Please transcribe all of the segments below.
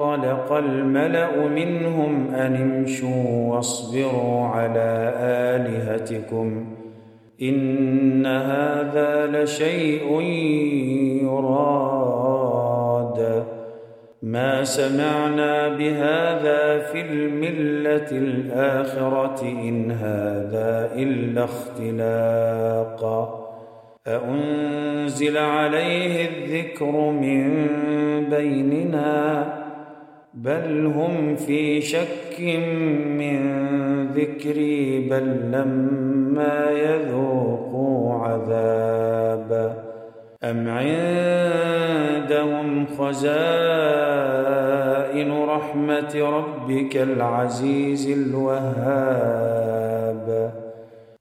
وانطلق الملأ منهم أن امشوا واصبروا على آلهتكم إن هذا لشيء يراد. ما سمعنا بهذا في الملة الآخرة إن هذا إلا اختلاق. أأنزل عليه الذكر من بيننا؟ بل هم في شك من ذكري بل لما يذوقوا عذاب. أم عندهم خزائن رحمة ربك العزيز الوهاب؟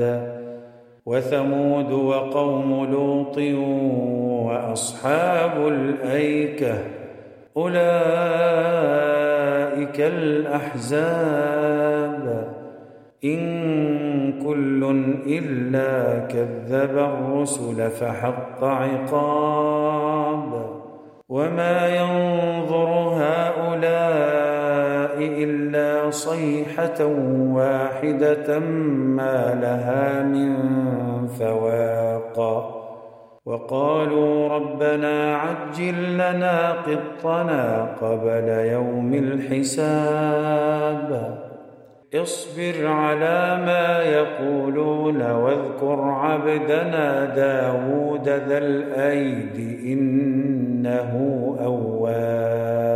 الاوتاد وثمود وقوم لوط وأصحاب الأيكة أولئك الأحزاب إن كل إلا كذب الرسل فحق عقاب وما ينظر هؤلاء إلا صيحة واحدة ما لها من فواق. وقالوا ربنا عجل لنا قطنا قبل يوم الحساب. اصبر على ما يقولون واذكر عبدنا داود ذا الأيد إنه أواب.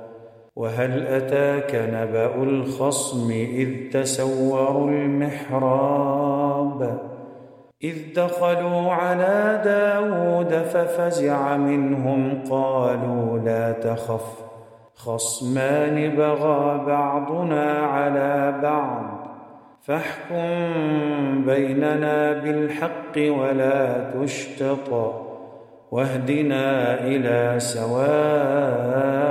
وهل أتاك نبأ الخصم إذ تسوروا المحراب؟ إذ دخلوا على داود ففزع منهم قالوا لا تخف خصمان بغى بعضنا على بعض فاحكم بيننا بالحق ولا تشتط واهدنا إلى سواء.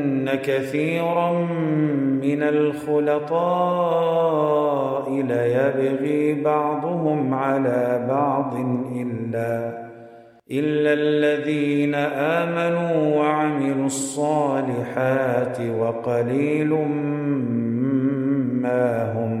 وان كثيرا من الخلطاء ليبغي بعضهم على بعض إلا إلا الذين آمنوا وعملوا الصالحات وقليل ما هم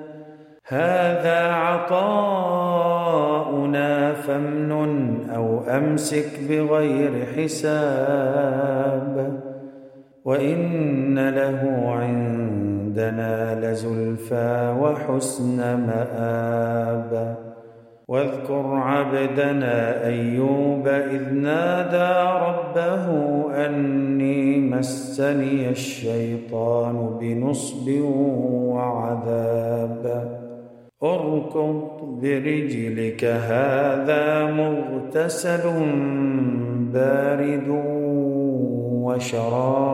هذا عطاؤنا فامنن أو أمسك بغير حساب. وإن له عندنا لزلفى وحسن مآب. واذكر عبدنا أيوب إذ نادى ربه أني مسني الشيطان بنصب وعذاب. أركض برجلك هذا مغتسل بارد وشراب.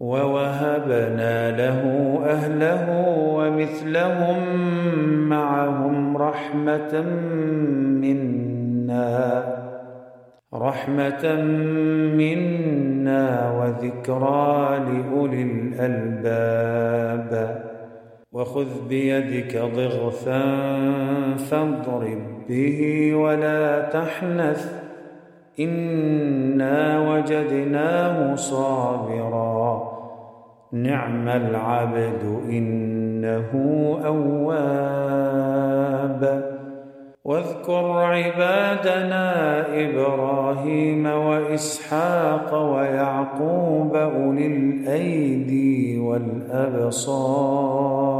ووهبنا له أهله ومثلهم معهم رحمة منا رحمة منا وذكرى لأولي الألباب. وخذ بيدك ضغثا فاضرب به ولا تحنث. إنا وجدناه صابرا. نعم العبد إن إنه أواب. واذكر عبادنا إبراهيم وإسحاق ويعقوب أولي الأيدي والأبصار.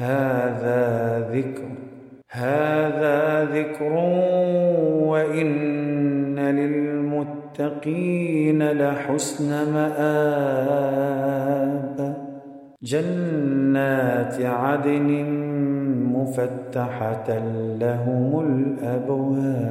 هذا ذكر هذا ذكر وإن للمتقين لحسن مآب. جنات عدن مفتحة لهم الأبواب.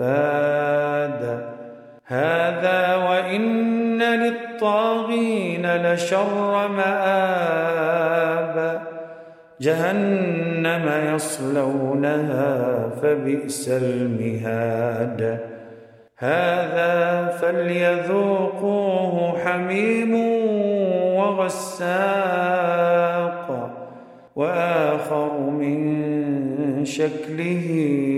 نفاد هذا وإن للطاغين لشر مآب. جهنم يصلونها فبئس المهاد. هذا فليذوقوه حميم وغساق. وآخر من شكله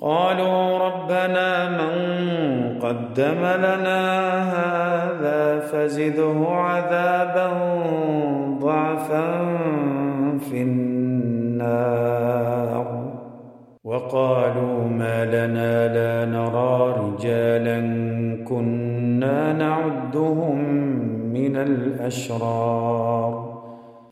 قالوا ربنا من قدم لنا هذا فزده عذابا ضعفا في النار. وقالوا ما لنا لا نرى رجالا كنا نعدهم من الأشرار.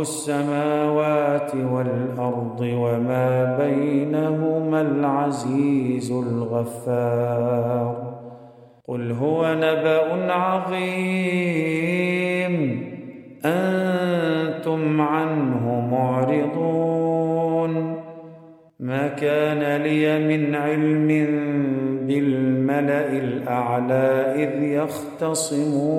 السماوات والأرض وما بينهما العزيز الغفار قل هو نبأ عظيم أنتم عنه معرضون ما كان لي من علم بالملأ الأعلى إذ يختصمون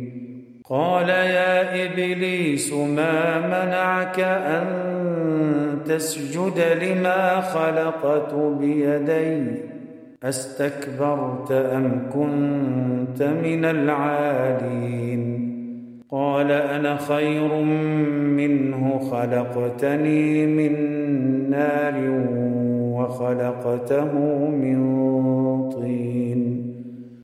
قال يا إبليس ما منعك أن تسجد لما خلقت بيدي؟ أستكبرت أم كنت من العالين؟ قال أنا خير منه خلقتني من نار وخلقته من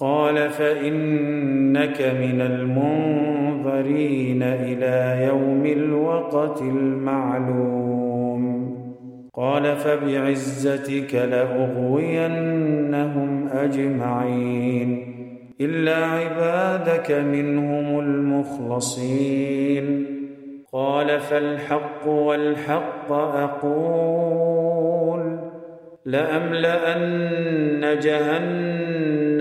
قال فإنك من المنظرين إلى يوم الوقت المعلوم. قال فبعزتك لأغوينهم أجمعين. إلا عبادك منهم المخلصين. قال فالحق والحق أقول. لأملأن جهنم